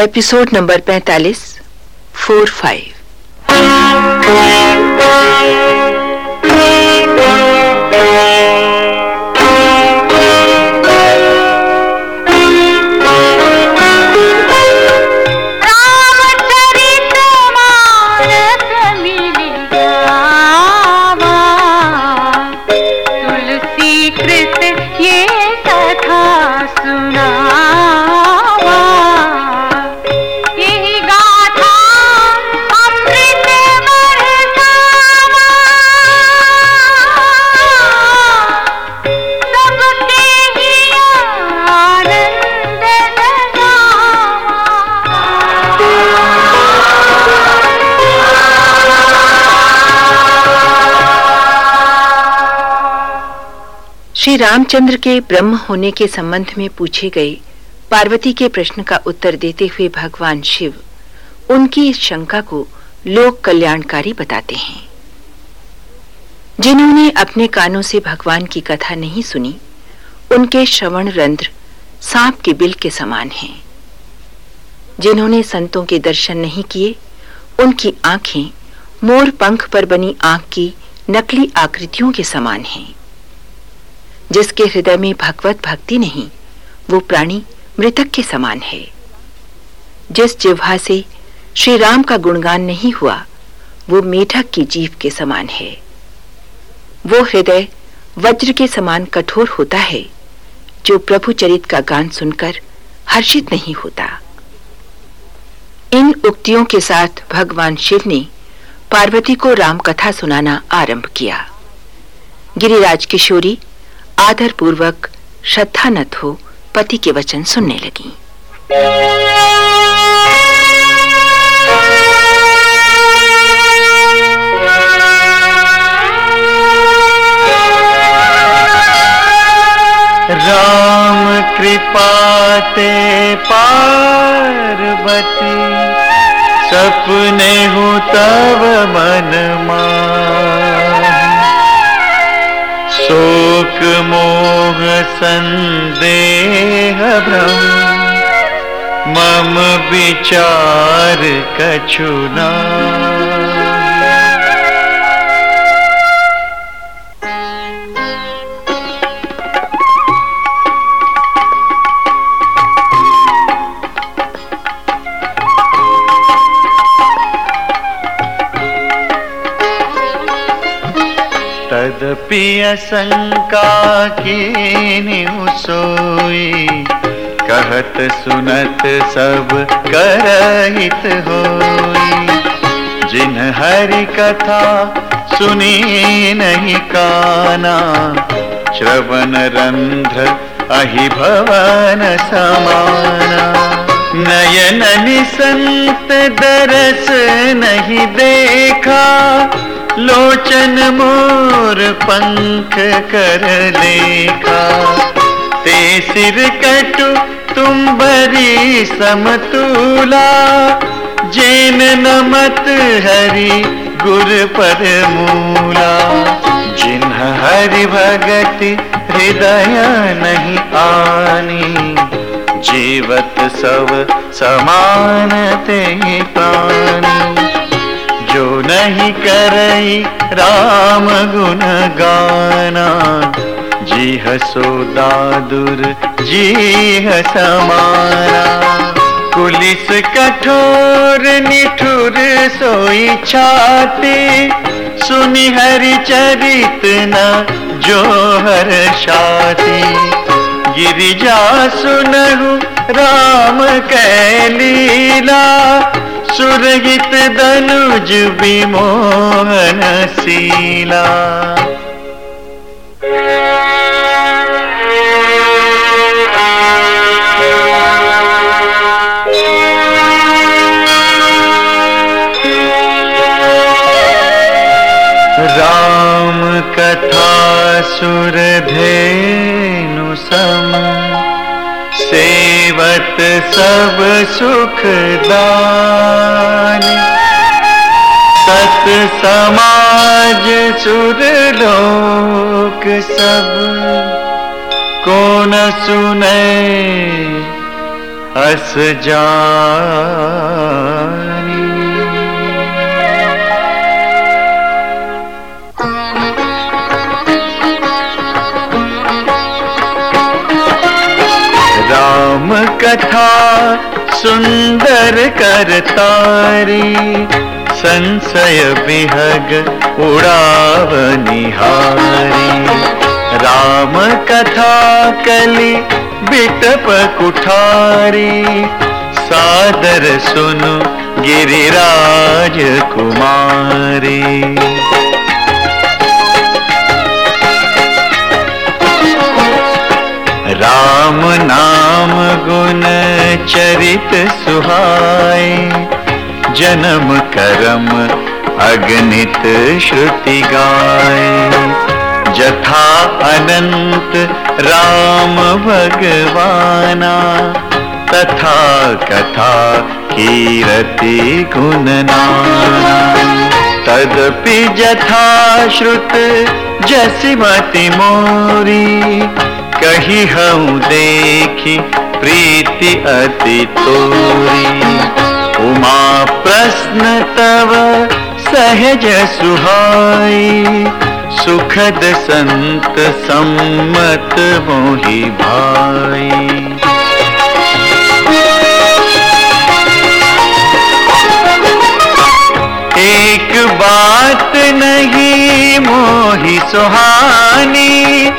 Episode number पैंतालीस four five. Shri Ramchandra के ब्रह्म होने के संबंध में पूछे गए पार्वती के प्रश्न का उत्तर देते हुए भगवान शिव उनकी इस शंका को लोक कल्याणकारी बताते हैं। जिन्होंने अपने कानों से भगवान की कथा नहीं सुनी, उनके श्रवण रंध्र सांप के बिल के समान हैं। जिन्होंने संतों के दर्शन नहीं किए, उनकी आँखें मोर पंख पर बनी आँख की नकली आकृतियों के समान हैं। जिसके हृदय में भगवत भक्ति नहीं, वो प्राणी मृतक के समान है। जिस जिह्वा से श्री राम का गुणगान नहीं हुआ, वो मेढक की जीव के समान है। वो हृदय वज्र के समान कठोर होता है, जो प्रभु चरित का गान सुनकर हर्षित नहीं होता। इन उक्तियों के साथ भगवान शिव ने पार्वती को राम कथा सुनाना आरंभ किया। गिरिराज किशोरी आदर पूर्वक श्रद्धा नत हो, पति के वचन सुनने लगी। राम कृपाते पार्वती, सपने हो तब मन मा। शोक मोह संदेह भ्रम मम विचार कछुना तदपि शंका की सोई कहत सुनत सब करहित होई। जिन हरि कथा सुनी नहीं काना, श्रवण रंध्र अहि भवन समाना। नयन निसंत दरस नहीं देखा लोचन मोर पंख कर लेखा। ते सिर कटु तुम बरी समतूला। जैन नमत हरि गुर पर मूला। जिन्ह हरि भगति हृदय नहीं आनी, जीवत सब समान ते प्राणी जो नहीं करई राम गुण गाना। जी हसो दादुर, जी समाना। पुलिस कठोर, निठुर सोई छाती। सुनि हरि चरित न जो हर शाती। गिरिजा सुनहु राम कैलीला सुरगित धनुज विमोहनशीला राम कथा सुरधेनु सम से सेवत सब सुख दान सत समाज सुर लोक सब। कौन सुने अस जानी? सुंदर करतारी संशय विहग उड़ाव निहारी। राम कथा कली बिटप कुठारी सादर सुनु गिरिराज कुमारी राम नाम गुण चरित सुहाय जन्म करम अगणित श्रुति गाय जथा अनंत राम भगवाना। तथा कथा कीरति गुणनाना तदपि जथा श्रुत जसिमति मोरी। कही हम देखी प्रीति अति तोरी। उमा प्रश्न तव सहज सुहाई। सुखद संत सम्मत मोहि भाई। एक बात नहीं मोहि सुहानी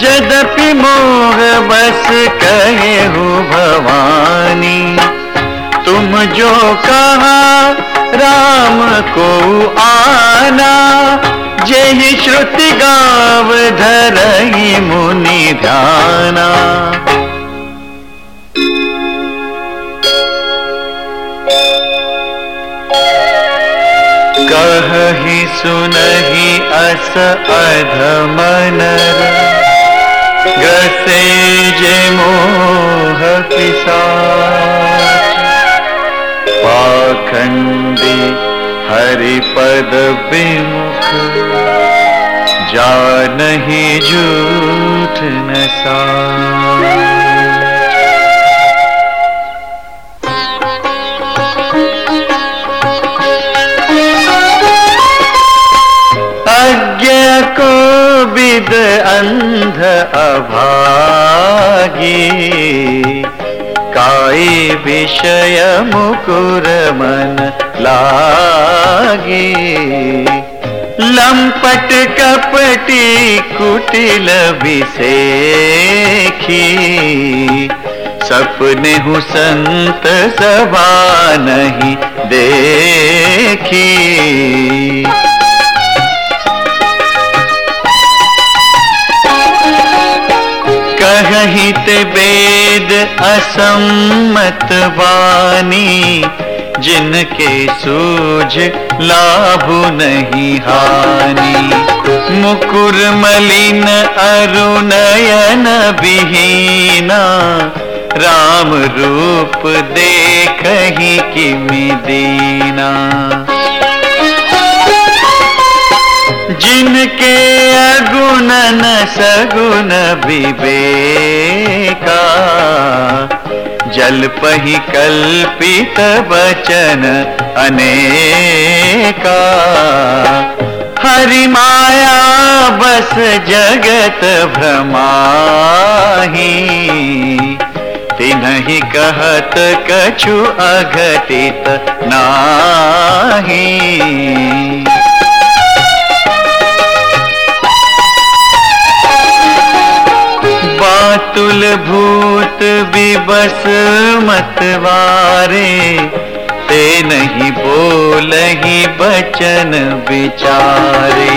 जदपि मोह बस कहे हो भवानी। तुम जो कहा, राम को आना। जय श्रुति गाव धरही मुनि ध्याना। कही सुनही अस अधमनर। जे मोह पिशाच पाखंडी हरिपद विमुख। जा नहीं झूठ न अज्ञ अंध अभागी। काई विषय मुकुर मन लागी। लंपट कपटी कुटिल विसेखी सपने हूँ संत सभा नहीं देखी। कहित वेद असम्मत वाणी, जिनके सूझ लाभ नहीं हानि। मुकुर मलिन अरुणयन विहीना, राम रूप देख ही किमि दीना। अगुण न सगुण विवेका। पही कल्पित वचन अनेका। हरि माया बस जगत भ्रमाही। तिन्हि कहत कछु अघटित नाही। विबस मतवारे ते नहीं बोलही बचन विचारे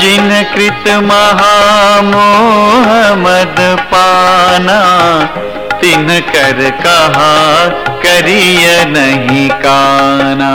जिन कृत महामोह मद पाना, तिन कर कहा करिय नहीं काना।